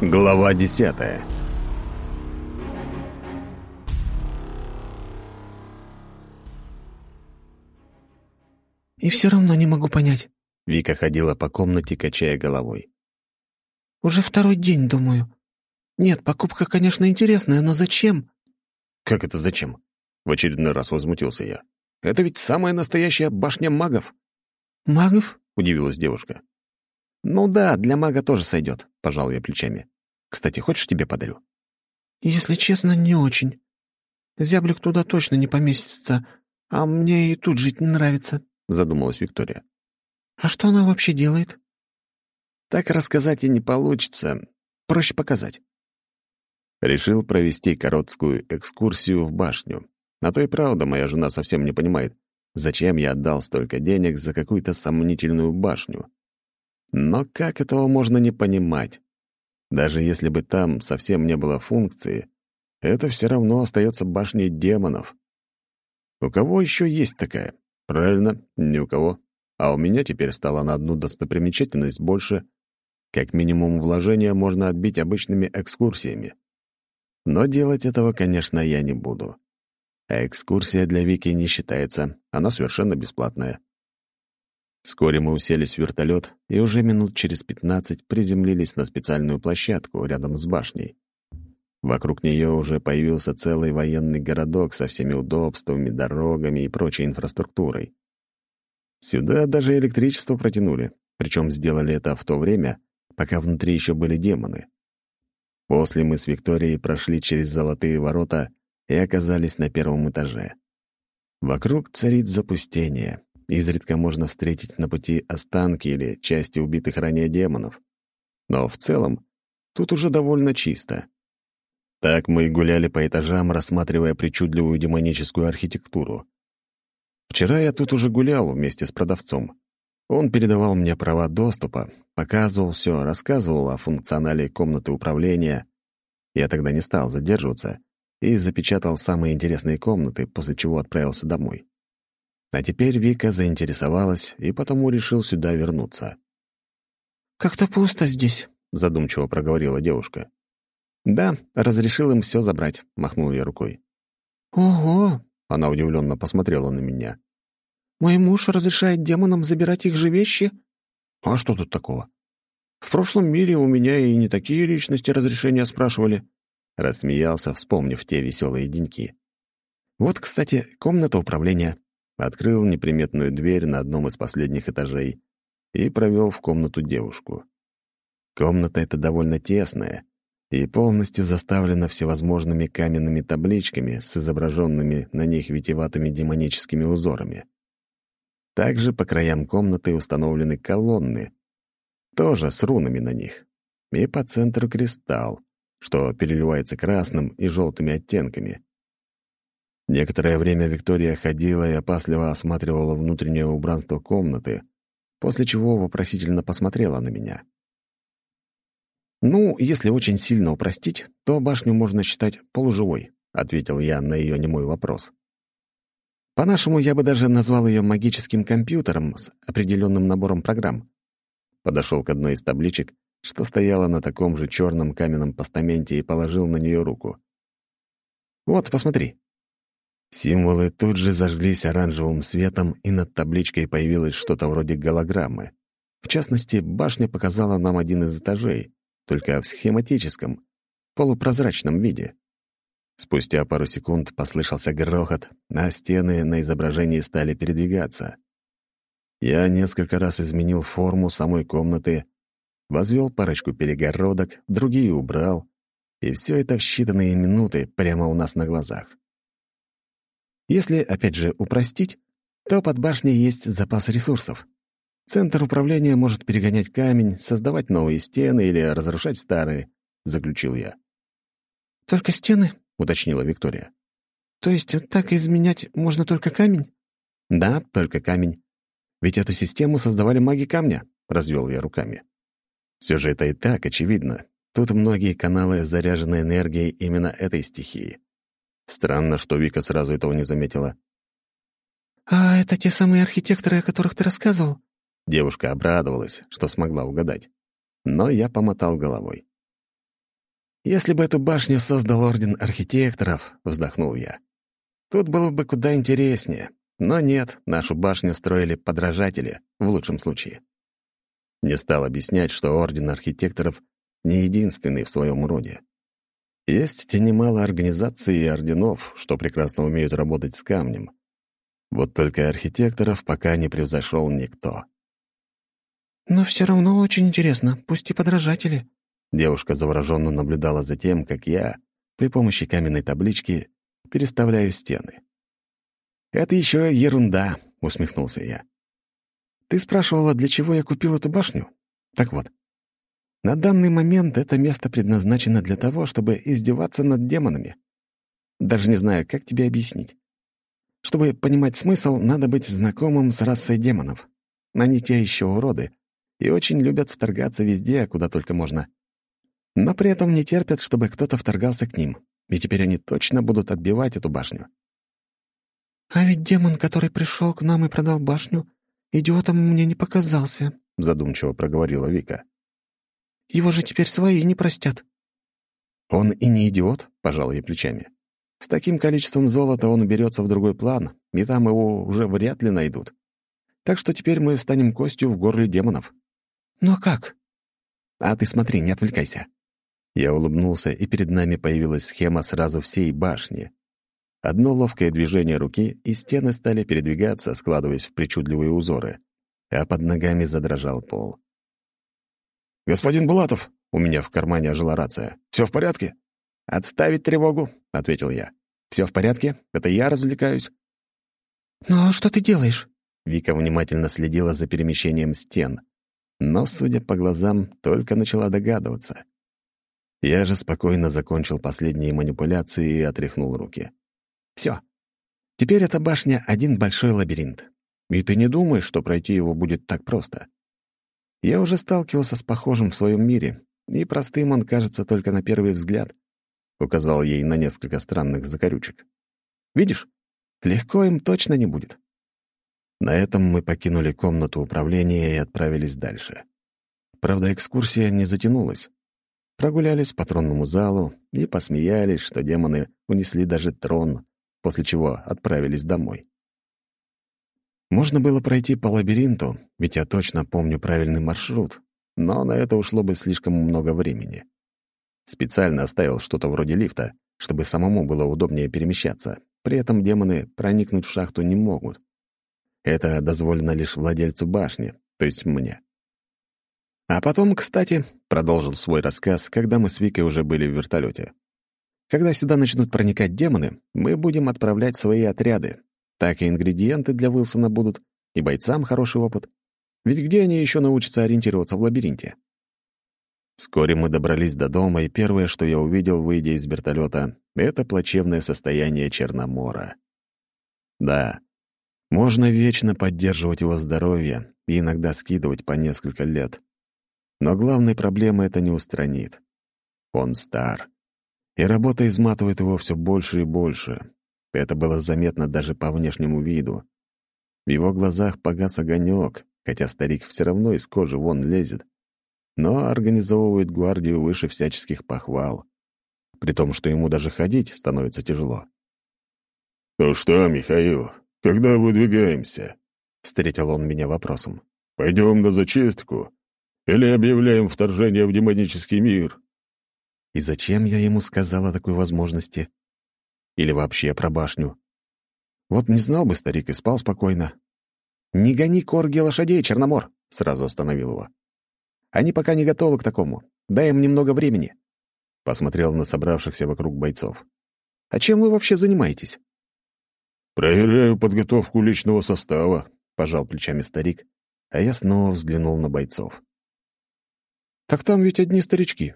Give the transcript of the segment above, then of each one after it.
Глава десятая «И все равно не могу понять». Вика ходила по комнате, качая головой. «Уже второй день, думаю. Нет, покупка, конечно, интересная, но зачем?» «Как это зачем?» В очередной раз возмутился я. «Это ведь самая настоящая башня магов». «Магов?» — удивилась девушка. «Ну да, для мага тоже сойдет», — пожал я плечами. «Кстати, хочешь, тебе подарю?» «Если честно, не очень. Зяблик туда точно не поместится, а мне и тут жить не нравится», — задумалась Виктория. «А что она вообще делает?» «Так рассказать и не получится. Проще показать». Решил провести короткую экскурсию в башню. На то и правда моя жена совсем не понимает, зачем я отдал столько денег за какую-то сомнительную башню. Но как этого можно не понимать? Даже если бы там совсем не было функции, это все равно остается башней демонов. У кого еще есть такая? Правильно, ни у кого. А у меня теперь стало на одну достопримечательность больше. Как минимум вложения можно отбить обычными экскурсиями. Но делать этого, конечно, я не буду. А экскурсия для Вики не считается, она совершенно бесплатная. Вскоре мы уселись в вертолет и уже минут через пятнадцать приземлились на специальную площадку рядом с башней. Вокруг нее уже появился целый военный городок со всеми удобствами, дорогами и прочей инфраструктурой. Сюда даже электричество протянули, причем сделали это в то время, пока внутри еще были демоны. После мы с Викторией прошли через золотые ворота и оказались на первом этаже. Вокруг царит запустение. Изредка можно встретить на пути останки или части убитых ранее демонов. Но в целом тут уже довольно чисто. Так мы и гуляли по этажам, рассматривая причудливую демоническую архитектуру. Вчера я тут уже гулял вместе с продавцом. Он передавал мне права доступа, показывал все, рассказывал о функционале комнаты управления. Я тогда не стал задерживаться и запечатал самые интересные комнаты, после чего отправился домой. А теперь Вика заинтересовалась и потому решил сюда вернуться. «Как-то пусто здесь», — задумчиво проговорила девушка. «Да, разрешил им все забрать», — махнул я рукой. «Ого!» — она удивленно посмотрела на меня. «Мой муж разрешает демонам забирать их же вещи?» «А что тут такого? В прошлом мире у меня и не такие личности разрешения спрашивали. Рассмеялся, вспомнив те веселые деньки. Вот, кстати, комната управления. Открыл неприметную дверь на одном из последних этажей и провел в комнату девушку. Комната эта довольно тесная и полностью заставлена всевозможными каменными табличками с изображенными на них витиеватыми демоническими узорами. Также по краям комнаты установлены колонны, тоже с рунами на них, и по центру кристалл, что переливается красным и желтыми оттенками. Некоторое время Виктория ходила и опасливо осматривала внутреннее убранство комнаты, после чего вопросительно посмотрела на меня. «Ну, если очень сильно упростить, то башню можно считать полуживой», — ответил я на ее немой вопрос. «По-нашему, я бы даже назвал ее магическим компьютером с определенным набором программ». Подошел к одной из табличек что стояла на таком же черном каменном постаменте и положил на нее руку. «Вот, посмотри». Символы тут же зажглись оранжевым светом, и над табличкой появилось что-то вроде голограммы. В частности, башня показала нам один из этажей, только в схематическом, полупрозрачном виде. Спустя пару секунд послышался грохот, а стены на изображении стали передвигаться. Я несколько раз изменил форму самой комнаты, возвел парочку перегородок, другие убрал, и все это в считанные минуты прямо у нас на глазах. Если, опять же, упростить, то под башней есть запас ресурсов. Центр управления может перегонять камень, создавать новые стены или разрушать старые, — заключил я. «Только стены?» — уточнила Виктория. «То есть так изменять можно только камень?» «Да, только камень. Ведь эту систему создавали маги камня», — развел я руками. Все же это и так очевидно. Тут многие каналы заряжены энергией именно этой стихии. Странно, что Вика сразу этого не заметила. «А это те самые архитекторы, о которых ты рассказывал?» Девушка обрадовалась, что смогла угадать. Но я помотал головой. «Если бы эту башню создал Орден Архитекторов», — вздохнул я, «тут было бы куда интереснее. Но нет, нашу башню строили подражатели, в лучшем случае». Не стал объяснять, что Орден Архитекторов не единственный в своем роде. Есть немало организаций и орденов, что прекрасно умеют работать с камнем. Вот только архитекторов пока не превзошел никто. «Но все равно очень интересно, пусть и подражатели». Девушка завороженно наблюдала за тем, как я при помощи каменной таблички переставляю стены. «Это еще ерунда», — усмехнулся я. «Ты спрашивала, для чего я купил эту башню? Так вот, на данный момент это место предназначено для того, чтобы издеваться над демонами. Даже не знаю, как тебе объяснить. Чтобы понимать смысл, надо быть знакомым с расой демонов. Они те еще уроды и очень любят вторгаться везде, куда только можно. Но при этом не терпят, чтобы кто-то вторгался к ним, и теперь они точно будут отбивать эту башню. «А ведь демон, который пришел к нам и продал башню, идиотом мне не показался», — задумчиво проговорила Вика. Его же теперь свои не простят». «Он и не идиот», — пожал ей плечами. «С таким количеством золота он уберется в другой план, и там его уже вряд ли найдут. Так что теперь мы станем костью в горле демонов». «Но как?» «А ты смотри, не отвлекайся». Я улыбнулся, и перед нами появилась схема сразу всей башни. Одно ловкое движение руки, и стены стали передвигаться, складываясь в причудливые узоры, а под ногами задрожал пол. «Господин Булатов!» — у меня в кармане ожила рация. «Все в порядке?» «Отставить тревогу», — ответил я. «Все в порядке? Это я развлекаюсь». «Ну а что ты делаешь?» Вика внимательно следила за перемещением стен, но, судя по глазам, только начала догадываться. Я же спокойно закончил последние манипуляции и отряхнул руки. Все. Теперь эта башня — один большой лабиринт. И ты не думаешь, что пройти его будет так просто. Я уже сталкивался с похожим в своем мире, и простым он кажется только на первый взгляд. Указал ей на несколько странных закорючек. Видишь, легко им точно не будет. На этом мы покинули комнату управления и отправились дальше. Правда, экскурсия не затянулась. Прогулялись по тронному залу и посмеялись, что демоны унесли даже трон, после чего отправились домой. Можно было пройти по лабиринту, ведь я точно помню правильный маршрут, но на это ушло бы слишком много времени. Специально оставил что-то вроде лифта, чтобы самому было удобнее перемещаться. При этом демоны проникнуть в шахту не могут. Это дозволено лишь владельцу башни, то есть мне. А потом, кстати, продолжил свой рассказ, когда мы с Викой уже были в вертолете. Когда сюда начнут проникать демоны, мы будем отправлять свои отряды, так и ингредиенты для Уилсона будут, и бойцам хороший опыт. Ведь где они еще научатся ориентироваться в лабиринте? Вскоре мы добрались до дома, и первое, что я увидел, выйдя из вертолета, это плачевное состояние Черномора. Да, можно вечно поддерживать его здоровье и иногда скидывать по несколько лет. Но главной проблемы это не устранит. Он стар, и работа изматывает его все больше и больше, это было заметно даже по внешнему виду. В его глазах погас огонек, хотя старик все равно из кожи вон лезет, но организовывает гвардию выше всяческих похвал, при том, что ему даже ходить становится тяжело. «Ну что, Михаил, когда выдвигаемся?» — встретил он меня вопросом. «Пойдем на зачистку? Или объявляем вторжение в демонический мир?» И зачем я ему сказал о такой возможности? Или вообще про башню. Вот не знал бы старик и спал спокойно. «Не гони корги лошадей, Черномор!» — сразу остановил его. «Они пока не готовы к такому. Дай им немного времени». Посмотрел на собравшихся вокруг бойцов. «А чем вы вообще занимаетесь?» «Проверяю подготовку личного состава», — пожал плечами старик, а я снова взглянул на бойцов. «Так там ведь одни старички.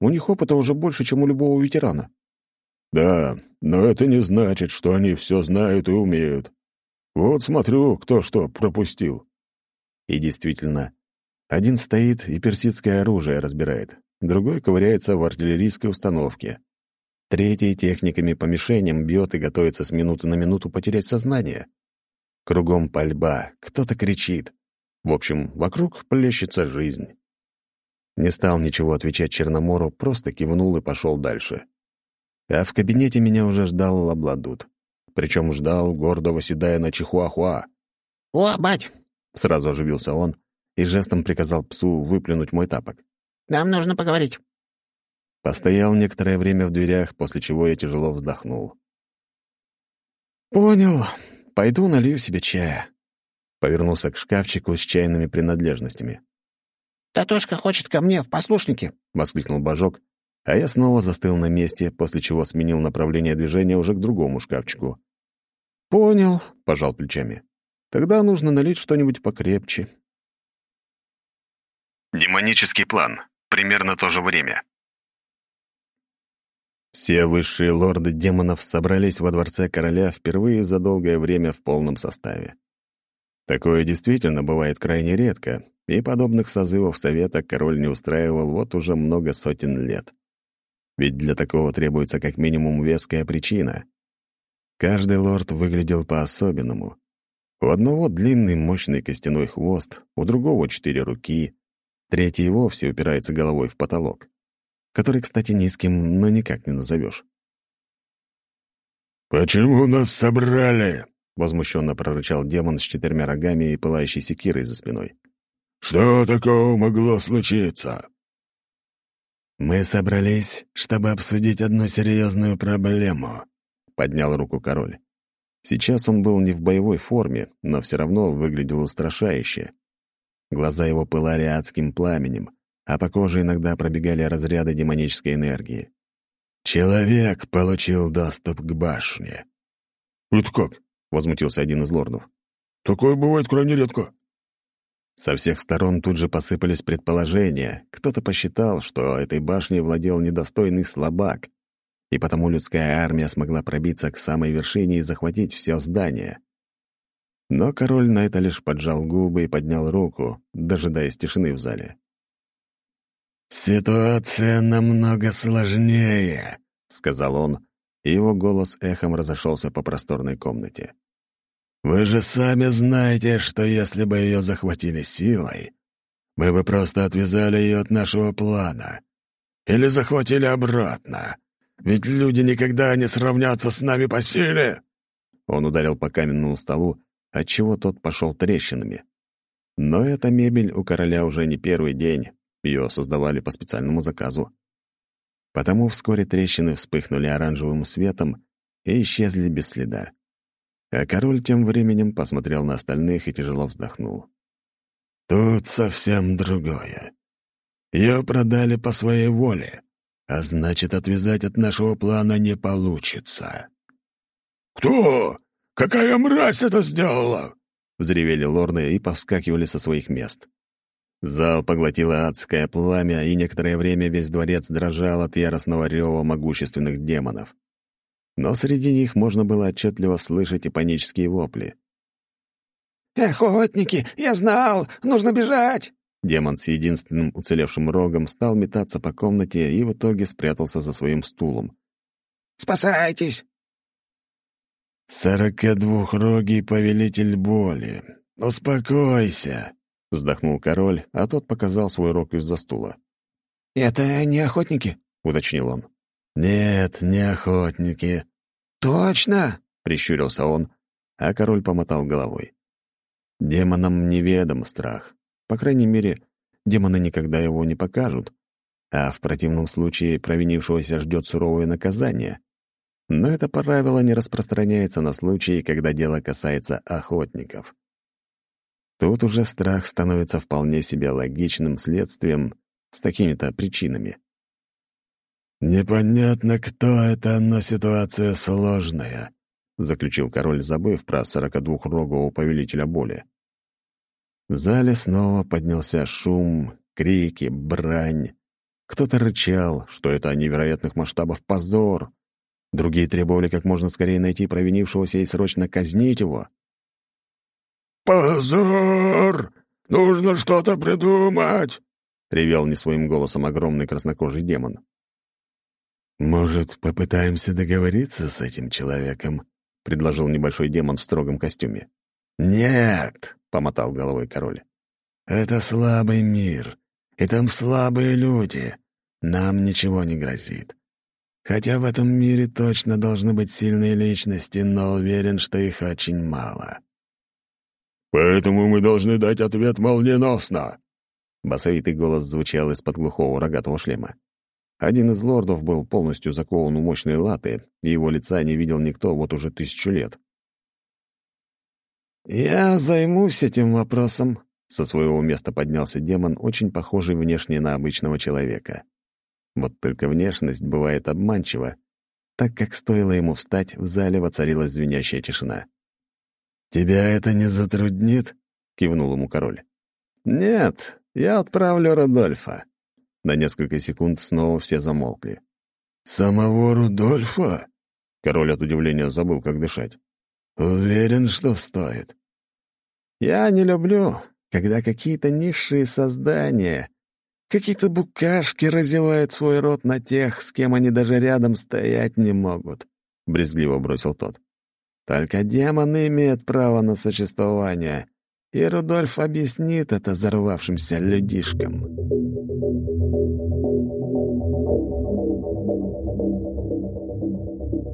У них опыта уже больше, чем у любого ветерана». «Да, но это не значит, что они все знают и умеют. Вот смотрю, кто что пропустил». И действительно, один стоит и персидское оружие разбирает, другой ковыряется в артиллерийской установке. Третий техниками по мишеням бьет и готовится с минуты на минуту потерять сознание. Кругом пальба, кто-то кричит. В общем, вокруг плещется жизнь. Не стал ничего отвечать Черномору, просто кивнул и пошел дальше. А в кабинете меня уже ждал Лабладут. Причем ждал, гордо восседая на чихуахуа. «О, бать!» — сразу оживился он и жестом приказал псу выплюнуть мой тапок. «Нам нужно поговорить». Постоял некоторое время в дверях, после чего я тяжело вздохнул. «Понял. Пойду налью себе чая». Повернулся к шкафчику с чайными принадлежностями. «Татошка хочет ко мне в послушнике», — воскликнул Божок, а я снова застыл на месте, после чего сменил направление движения уже к другому шкафчику. «Понял», — пожал плечами. «Тогда нужно налить что-нибудь покрепче». Демонический план. Примерно то же время. Все высшие лорды демонов собрались во дворце короля впервые за долгое время в полном составе. Такое действительно бывает крайне редко, и подобных созывов совета король не устраивал вот уже много сотен лет. Ведь для такого требуется как минимум веская причина. Каждый лорд выглядел по-особенному. У одного длинный мощный костяной хвост, у другого четыре руки, третий вовсе упирается головой в потолок который, кстати, низким, но никак не назовешь. «Почему нас собрали?» — возмущенно прорычал демон с четырьмя рогами и пылающей секирой за спиной. «Что такого могло случиться?» «Мы собрались, чтобы обсудить одну серьезную проблему», — поднял руку король. Сейчас он был не в боевой форме, но все равно выглядел устрашающе. Глаза его пылали адским пламенем, а по коже иногда пробегали разряды демонической энергии. Человек получил доступ к башне. «Это как?» — возмутился один из лордов. «Такое бывает крайне редко». Со всех сторон тут же посыпались предположения. Кто-то посчитал, что этой башней владел недостойный слабак, и потому людская армия смогла пробиться к самой вершине и захватить все здание. Но король на это лишь поджал губы и поднял руку, дожидаясь тишины в зале. «Ситуация намного сложнее», — сказал он, и его голос эхом разошелся по просторной комнате. «Вы же сами знаете, что если бы ее захватили силой, мы бы просто отвязали ее от нашего плана. Или захватили обратно. Ведь люди никогда не сравнятся с нами по силе!» Он ударил по каменному столу, отчего тот пошел трещинами. Но эта мебель у короля уже не первый день, ее создавали по специальному заказу. Потому вскоре трещины вспыхнули оранжевым светом и исчезли без следа. А король тем временем посмотрел на остальных и тяжело вздохнул. «Тут совсем другое. Ее продали по своей воле, а значит, отвязать от нашего плана не получится». «Кто? Какая мразь это сделала?» — взревели лорды и повскакивали со своих мест. Зал поглотило адское пламя, и некоторое время весь дворец дрожал от яростного рева могущественных демонов. Но среди них можно было отчетливо слышать и панические вопли. «Охотники! Я знал! Нужно бежать!» Демон с единственным уцелевшим рогом стал метаться по комнате и в итоге спрятался за своим стулом. «Спасайтесь!» «Сорокадвухрогий повелитель боли! Успокойся!» — вздохнул король, а тот показал свой рог из-за стула. «Это не охотники?» — уточнил он. «Нет, не охотники». «Точно?» — прищурился он, а король помотал головой. «Демонам неведом страх. По крайней мере, демоны никогда его не покажут, а в противном случае провинившегося ждет суровое наказание. Но это правило не распространяется на случаи, когда дело касается охотников. Тут уже страх становится вполне себе логичным следствием с такими-то причинами. «Непонятно, кто это, но ситуация сложная», — заключил король, забыв про сорокадвухрогового повелителя боли. В зале снова поднялся шум, крики, брань. Кто-то рычал, что это невероятных масштабов позор. Другие требовали как можно скорее найти провинившегося и срочно казнить его. «Позор! Нужно что-то придумать!» — ревел не своим голосом огромный краснокожий демон. «Может, попытаемся договориться с этим человеком?» — предложил небольшой демон в строгом костюме. «Нет!» — помотал головой король. «Это слабый мир, И там слабые люди. Нам ничего не грозит. Хотя в этом мире точно должны быть сильные личности, но уверен, что их очень мало. «Поэтому мы должны дать ответ молниеносно!» Басовитый голос звучал из-под глухого рогатого шлема. Один из лордов был полностью закован в мощные латы, и его лица не видел никто вот уже тысячу лет. «Я займусь этим вопросом», — со своего места поднялся демон, очень похожий внешне на обычного человека. Вот только внешность бывает обманчива, так как стоило ему встать, в зале воцарилась звенящая тишина. «Тебя это не затруднит?» — кивнул ему король. «Нет, я отправлю Рудольфа». На несколько секунд снова все замолкли. «Самого Рудольфа?» Король от удивления забыл, как дышать. «Уверен, что стоит». «Я не люблю, когда какие-то низшие создания, какие-то букашки разевают свой рот на тех, с кем они даже рядом стоять не могут», — брезгливо бросил тот. Только демоны имеют право на существование, и Рудольф объяснит это взорвавшимся людишкам.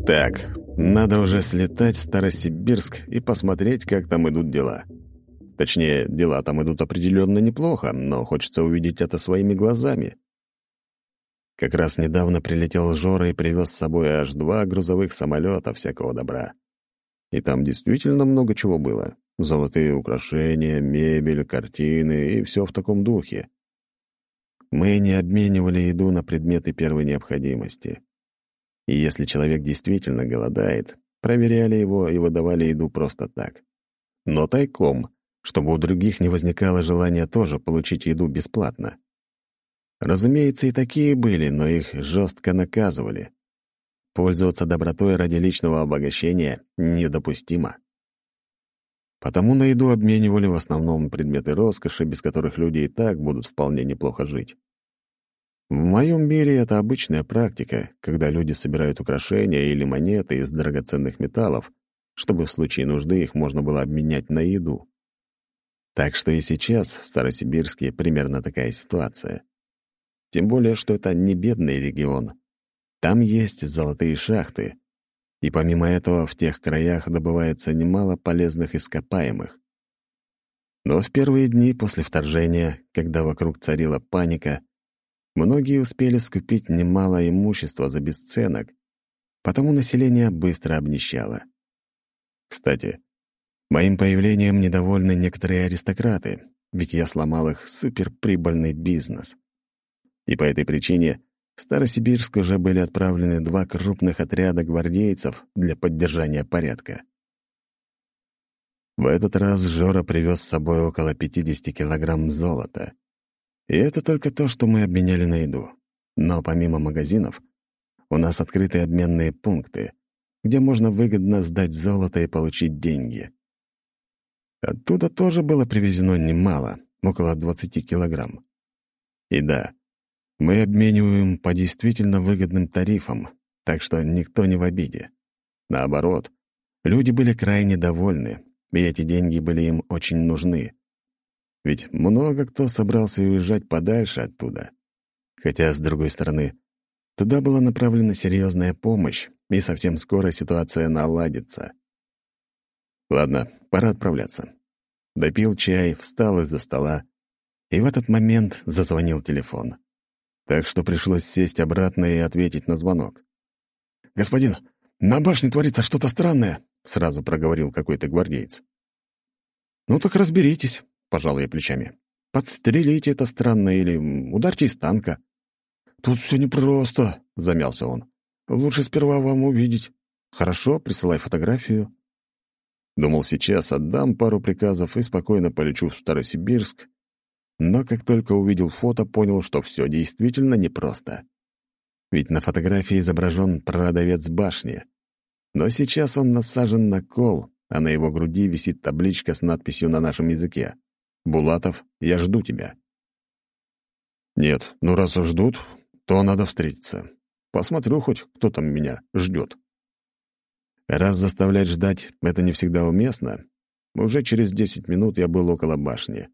Так, надо уже слетать в Старосибирск и посмотреть, как там идут дела. Точнее, дела там идут определенно неплохо, но хочется увидеть это своими глазами. Как раз недавно прилетел Жора и привез с собой аж два грузовых самолета всякого добра. И там действительно много чего было. Золотые украшения, мебель, картины и все в таком духе. Мы не обменивали еду на предметы первой необходимости. И если человек действительно голодает, проверяли его и выдавали еду просто так. Но тайком, чтобы у других не возникало желания тоже получить еду бесплатно. Разумеется, и такие были, но их жестко наказывали. Пользоваться добротой ради личного обогащения недопустимо. Потому на еду обменивали в основном предметы роскоши, без которых люди и так будут вполне неплохо жить. В моем мире это обычная практика, когда люди собирают украшения или монеты из драгоценных металлов, чтобы в случае нужды их можно было обменять на еду. Так что и сейчас в Старосибирске примерно такая ситуация. Тем более, что это не бедный регион, там есть золотые шахты, и помимо этого в тех краях добывается немало полезных ископаемых. Но в первые дни после вторжения, когда вокруг царила паника, многие успели скупить немало имущества за бесценок, потому население быстро обнищало. Кстати, моим появлением недовольны некоторые аристократы, ведь я сломал их суперприбыльный бизнес. И по этой причине в Старосибирск уже были отправлены два крупных отряда гвардейцев для поддержания порядка. В этот раз Жора привез с собой около 50 килограмм золота. И это только то, что мы обменяли на еду. Но помимо магазинов, у нас открыты обменные пункты, где можно выгодно сдать золото и получить деньги. Оттуда тоже было привезено немало, около 20 килограмм. И да, мы обмениваем по действительно выгодным тарифам, так что никто не в обиде. Наоборот, люди были крайне довольны, и эти деньги были им очень нужны. Ведь много кто собрался уезжать подальше оттуда. Хотя, с другой стороны, туда была направлена серьезная помощь, и совсем скоро ситуация наладится. Ладно, пора отправляться. Допил чай, встал из-за стола, и в этот момент зазвонил телефон так что пришлось сесть обратно и ответить на звонок. «Господин, на башне творится что-то странное», — сразу проговорил какой-то гвардеец. «Ну так разберитесь», — пожал я плечами. «Подстрелите это странное или ударьте из танка». «Тут все непросто», — замялся он. «Лучше сперва вам увидеть». «Хорошо, присылай фотографию». Думал, сейчас отдам пару приказов и спокойно полечу в Старосибирск, но как только увидел фото, понял, что все действительно непросто. Ведь на фотографии изображен продавец башни. Но сейчас он насажен на кол, а на его груди висит табличка с надписью на нашем языке. «Булатов, я жду тебя». Нет, ну раз ждут, то надо встретиться. Посмотрю хоть, кто там меня ждет. Раз заставлять ждать — это не всегда уместно, уже через десять минут я был около башни.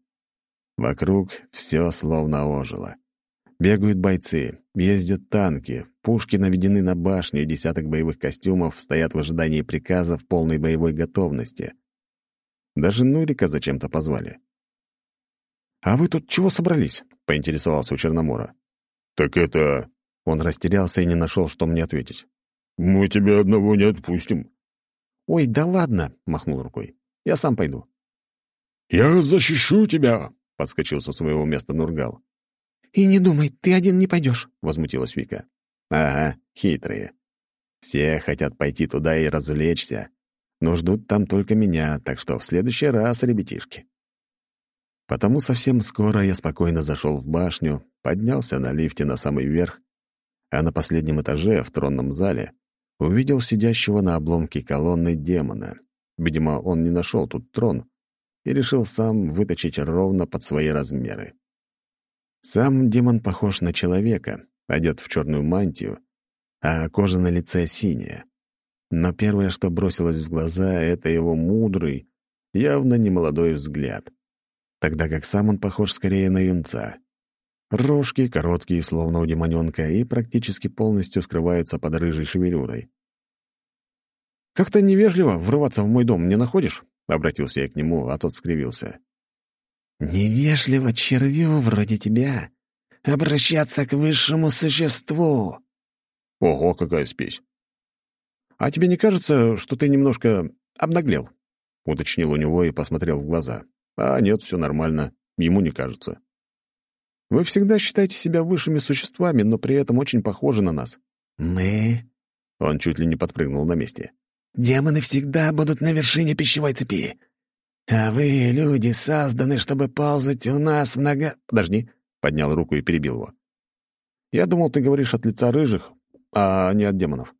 Вокруг все словно ожило. Бегают бойцы, ездят танки, пушки наведены на башню, десяток боевых костюмов стоят в ожидании приказа в полной боевой готовности. Даже Нурика зачем-то позвали. «А вы тут чего собрались?» — поинтересовался у Черномора. «Так это...» Он растерялся и не нашел, что мне ответить. «Мы тебя одного не отпустим». «Ой, да ладно!» — махнул рукой. «Я сам пойду». «Я защищу тебя!» — подскочил со своего места Нургал. «И не думай, ты один не пойдешь», — возмутилась Вика. «Ага, хитрые. Все хотят пойти туда и развлечься, но ждут там только меня, так что в следующий раз, ребятишки». Потому совсем скоро я спокойно зашел в башню, поднялся на лифте на самый верх, а на последнем этаже, в тронном зале, увидел сидящего на обломке колонны демона. Видимо, он не нашел тут трон и решил сам выточить ровно под свои размеры. Сам демон похож на человека, одет в черную мантию, а кожа на лице синяя. Но первое, что бросилось в глаза, — это его мудрый, явно немолодой взгляд, тогда как сам он похож скорее на юнца. Рожки короткие, словно у демоненка, и практически полностью скрываются под рыжей шевелюрой. «Как-то невежливо врываться в мой дом, не находишь?» — обратился я к нему, а тот скривился. «Невежливо червю вроде тебя обращаться к высшему существу». «Ого, какая спесь!» «А тебе не кажется, что ты немножко обнаглел?» — уточнил у него и посмотрел в глаза. «А нет, все нормально, ему не кажется». «Вы всегда считаете себя высшими существами, но при этом очень похожи на нас». «Мы?» — он чуть ли не подпрыгнул на месте. «Демоны всегда будут на вершине пищевой цепи. А вы, люди, созданы, чтобы ползать у нас в нога...» «Подожди», — поднял руку и перебил его. «Я думал, ты говоришь от лица рыжих, а не от демонов.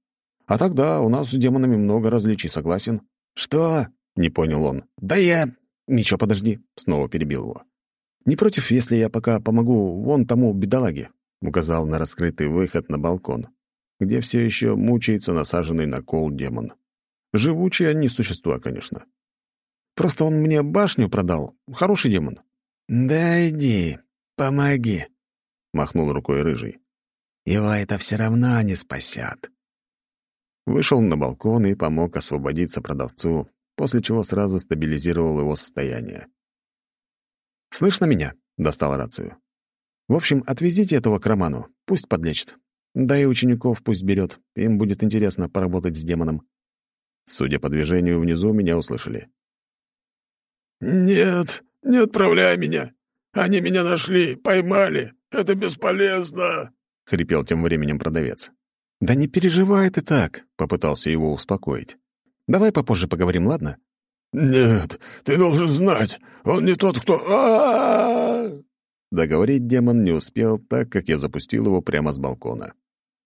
А тогда у нас с демонами много различий, согласен?» «Что?» — не понял он. «Да я...» «Ничего, подожди», — снова перебил его. «Не против, если я пока помогу вон тому бедолаге?» — указал на раскрытый выход на балкон, где все еще мучается насаженный на кол демон. Живучие они существа, конечно. Просто он мне башню продал. Хороший демон». «Да иди, помоги», — махнул рукой рыжий. «Его это все равно не спасет». Вышел на балкон и помог освободиться продавцу, после чего сразу стабилизировал его состояние. «Слышно меня?» — достал рацию. «В общем, отвезите этого к Роману, пусть подлечит. Да и учеников пусть берет, им будет интересно поработать с демоном». Судя по движению внизу, меня услышали. «Нет, не отправляй меня. Они меня нашли, поймали. Это бесполезно», — хрипел тем временем продавец. «Да не переживай ты так», — попытался его успокоить. «Давай попозже поговорим, ладно?» «Нет, ты должен знать, он не тот, кто... а, Договорить демон не успел, так как я запустил его прямо с балкона.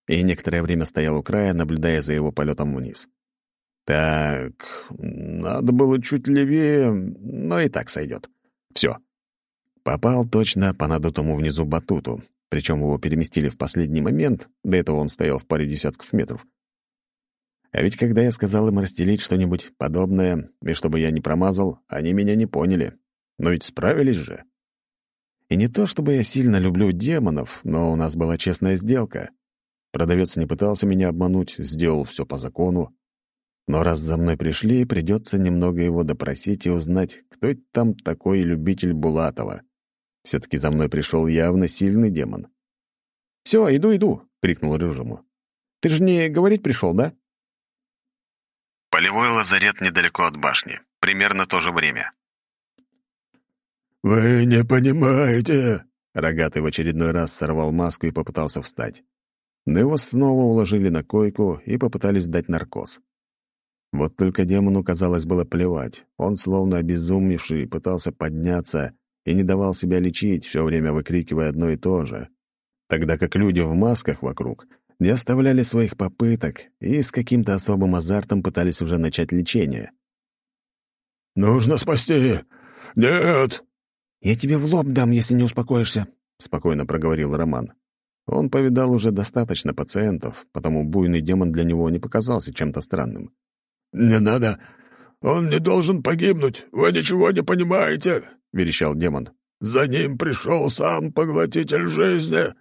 И некоторое время стоял у края, наблюдая за его полетом вниз. Так, надо было чуть левее, но и так сойдет. Все. Попал точно по надутому внизу батуту, причем его переместили в последний момент, до этого он стоял в паре десятков метров. А ведь когда я сказал им расстелить что-нибудь подобное, и чтобы я не промазал, они меня не поняли. Но ведь справились же. И не то, чтобы я сильно люблю демонов, но у нас была честная сделка. Продавец не пытался меня обмануть, сделал все по закону. Но раз за мной пришли, придется немного его допросить и узнать, кто там такой любитель Булатова. Все-таки за мной пришел явно сильный демон. «Все, иду, иду!» — крикнул Рыжему. «Ты же не говорить пришел, да?» Полевой лазарет недалеко от башни. Примерно то же время. «Вы не понимаете!» Рогатый в очередной раз сорвал маску и попытался встать. Но его снова уложили на койку и попытались дать наркоз. Вот только демону, казалось, было плевать. Он, словно обезумевший, пытался подняться и не давал себя лечить, все время выкрикивая одно и то же. Тогда как люди в масках вокруг не оставляли своих попыток и с каким-то особым азартом пытались уже начать лечение. «Нужно спасти! Нет!» «Я тебе в лоб дам, если не успокоишься», — спокойно проговорил Роман. Он повидал уже достаточно пациентов, потому буйный демон для него не показался чем-то странным. «Не надо! Он не должен погибнуть! Вы ничего не понимаете!» — верещал демон. За ним пришел сам поглотитель жизни!»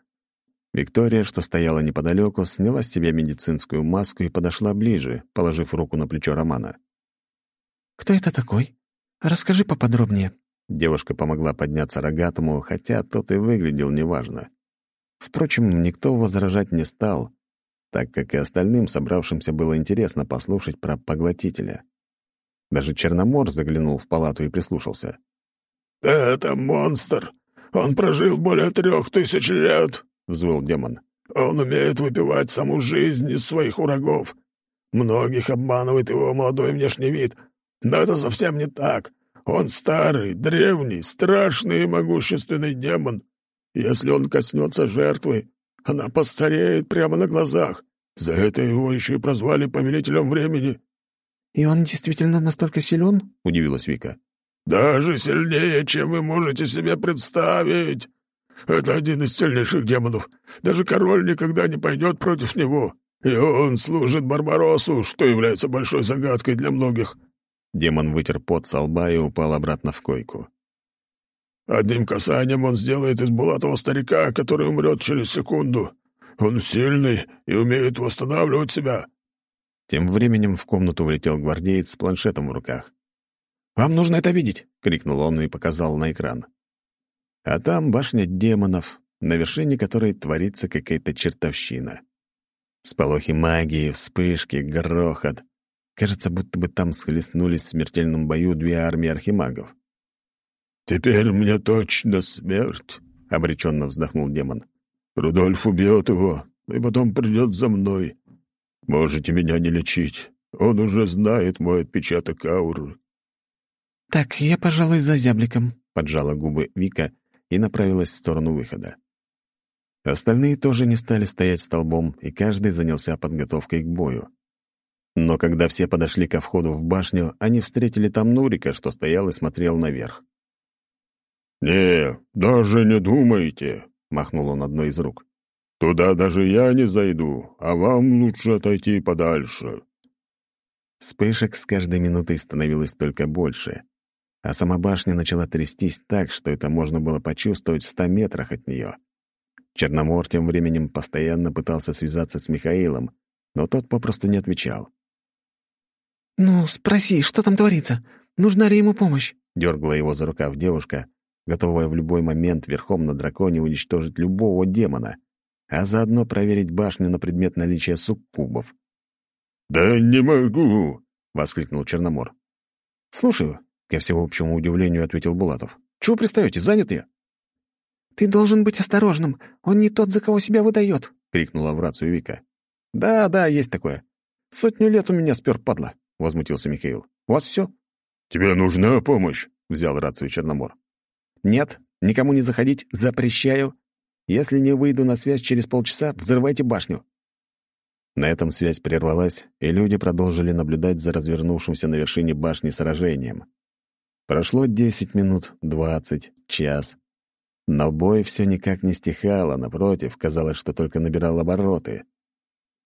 Виктория, что стояла неподалеку, сняла с себя медицинскую маску и подошла ближе, положив руку на плечо Романа. «Кто это такой? Расскажи поподробнее». Девушка помогла подняться рогатому, хотя тот и выглядел неважно. Впрочем, никто возражать не стал, так как и остальным собравшимся было интересно послушать про поглотителя. Даже Черномор заглянул в палату и прислушался. «Это монстр! Он прожил более трех тысяч лет!» — взвыл демон. «Он умеет выпивать саму жизнь из своих врагов. Многих обманывает его молодой внешний вид, но это совсем не так. Он старый, древний, страшный и могущественный демон. Если он коснется жертвы, она постареет прямо на глазах. За это его еще и прозвали повелителем времени». «И он действительно настолько силен?» — удивилась Вика. «Даже сильнее, чем вы можете себе представить. Это один из сильнейших демонов. Даже король никогда не пойдет против него. И он служит Барбаросу, что является большой загадкой для многих». Демон вытер пот со лба и упал обратно в койку. «Одним касанием он сделает из Булатова старика, который умрет через секунду. Он сильный и умеет восстанавливать себя». Тем временем в комнату влетел гвардеец с планшетом в руках. «Вам нужно это видеть!» — крикнул он и показал на экран. А там башня демонов, на вершине которой творится какая-то чертовщина. Сполохи магии, вспышки, грохот. Кажется, будто бы там схлестнулись в смертельном бою две армии архимагов. «Теперь мне точно смерть», — обреченно вздохнул демон. «Рудольф убьет его, и потом придет за мной. Можете меня не лечить. Он уже знает мой отпечаток ауры». «Так, я, пожалуй, за зябликом», — поджала губы Вика и направилась в сторону выхода. Остальные тоже не стали стоять столбом, и каждый занялся подготовкой к бою. Но когда все подошли ко входу в башню, они встретили там Нурика, что стоял и смотрел наверх. «Не, даже не думайте», — махнул он одной из рук. «Туда даже я не зайду, а вам лучше отойти подальше». Вспышек с каждой минутой становилось только больше а сама башня начала трястись так, что это можно было почувствовать в ста метрах от нее. Черномор тем временем постоянно пытался связаться с Михаилом, но тот попросту не отвечал. «Ну, спроси, что там творится? Нужна ли ему помощь?» — дергала его за рукав девушка, готовая в любой момент верхом на драконе уничтожить любого демона, а заодно проверить башню на предмет наличия суккубов. «Да не могу!» — воскликнул Черномор. «Слушаю», Ко всеобщему удивлению ответил Булатов. «Чего пристаете? Занят я?» «Ты должен быть осторожным. Он не тот, за кого себя выдает», — крикнула в рацию Вика. «Да, да, есть такое. Сотню лет у меня спер, падла», — возмутился Михаил. «У вас все?» «Тебе нужна помощь?» — взял рацию Черномор. «Нет, никому не заходить, запрещаю. Если не выйду на связь через полчаса, взрывайте башню». На этом связь прервалась, и люди продолжили наблюдать за развернувшимся на вершине башни сражением. Прошло десять минут, двадцать, час. Но бой все никак не стихал, напротив, казалось, что только набирал обороты.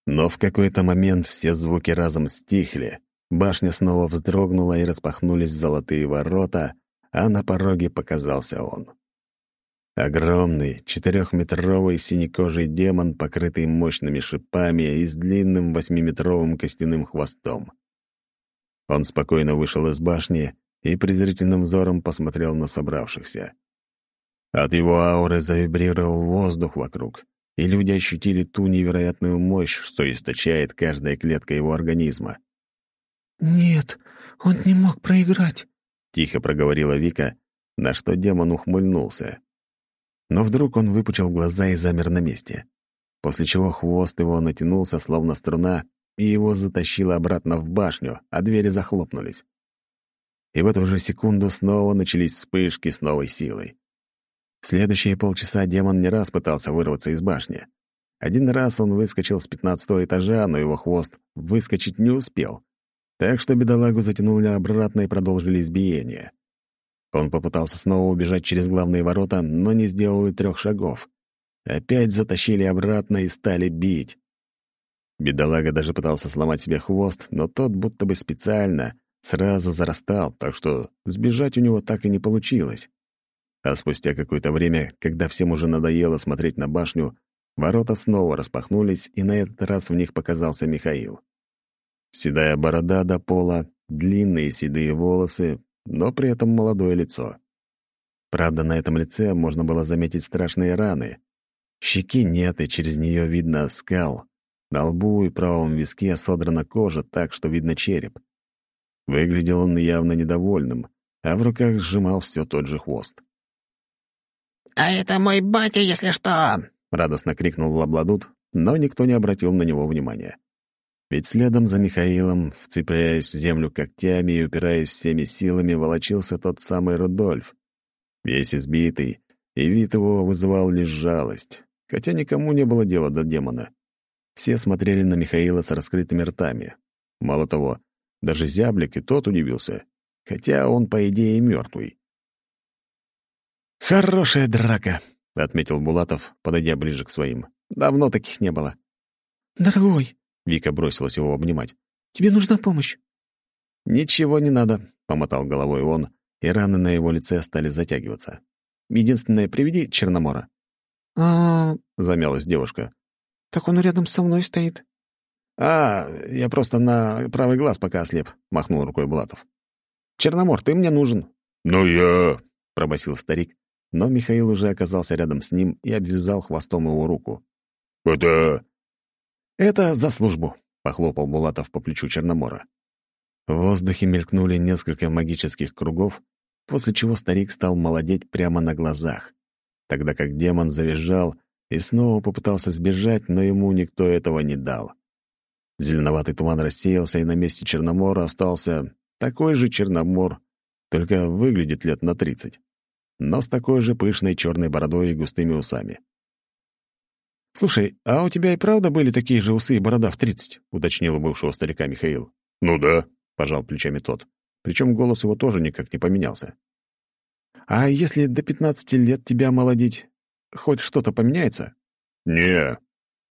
Но в какой-то момент все звуки разом стихли, башня снова вздрогнула и распахнулись золотые ворота, а на пороге показался он. Огромный, четырехметровый синекожий демон, покрытый мощными шипами и с длинным восьмиметровым костяным хвостом. Он спокойно вышел из башни и презрительным взором посмотрел на собравшихся. От его ауры завибрировал воздух вокруг, и люди ощутили ту невероятную мощь, что источает каждая клетка его организма. «Нет, он не мог проиграть», — тихо проговорила Вика, на что демон ухмыльнулся. Но вдруг он выпучил глаза и замер на месте, после чего хвост его натянулся, словно струна, и его затащило обратно в башню, а двери захлопнулись и в эту же секунду снова начались вспышки с новой силой. В следующие полчаса демон не раз пытался вырваться из башни. Один раз он выскочил с пятнадцатого этажа, но его хвост выскочить не успел. Так что бедолагу затянули обратно и продолжили избиение. Он попытался снова убежать через главные ворота, но не сделал и трех шагов. Опять затащили обратно и стали бить. Бедолага даже пытался сломать себе хвост, но тот будто бы специально сразу зарастал, так что сбежать у него так и не получилось. А спустя какое-то время, когда всем уже надоело смотреть на башню, ворота снова распахнулись, и на этот раз в них показался Михаил. Седая борода до пола, длинные седые волосы, но при этом молодое лицо. Правда, на этом лице можно было заметить страшные раны. Щеки нет, и через нее видно скал. На лбу и правом виске содрана кожа так, что видно череп. Выглядел он явно недовольным, а в руках сжимал все тот же хвост. «А это мой батя, если что!» — радостно крикнул Лабладут, но никто не обратил на него внимания. Ведь следом за Михаилом, вцепляясь в землю когтями и упираясь всеми силами, волочился тот самый Рудольф. Весь избитый, и вид его вызывал лишь жалость, хотя никому не было дела до демона. Все смотрели на Михаила с раскрытыми ртами. Мало того, даже зяблик и тот удивился, хотя он, по идее, мертвый. «Хорошая драка», — отметил Булатов, подойдя ближе к своим. «Давно таких не было». «Дорогой», — Вика бросилась его обнимать. «Тебе нужна помощь?» «Ничего не надо», — помотал головой он, и раны на его лице стали затягиваться. «Единственное, приведи Черномора». «А...» — замялась девушка. «Так он рядом со мной стоит». «А, я просто на правый глаз пока ослеп», — махнул рукой Булатов. «Черномор, ты мне нужен». «Ну я...» — пробасил старик, но Михаил уже оказался рядом с ним и обвязал хвостом его руку. «Это...» «Это за службу», — похлопал Булатов по плечу Черномора. В воздухе мелькнули несколько магических кругов, после чего старик стал молодеть прямо на глазах, тогда как демон завизжал и снова попытался сбежать, но ему никто этого не дал. Зеленоватый туман рассеялся, и на месте Черномора остался такой же Черномор, только выглядит лет на тридцать, но с такой же пышной черной бородой и густыми усами. «Слушай, а у тебя и правда были такие же усы и борода в тридцать?» — уточнил у бывшего старика Михаил. «Ну да», — пожал плечами тот. Причем голос его тоже никак не поменялся. «А если до пятнадцати лет тебя молодить, хоть что-то поменяется?» «Не»,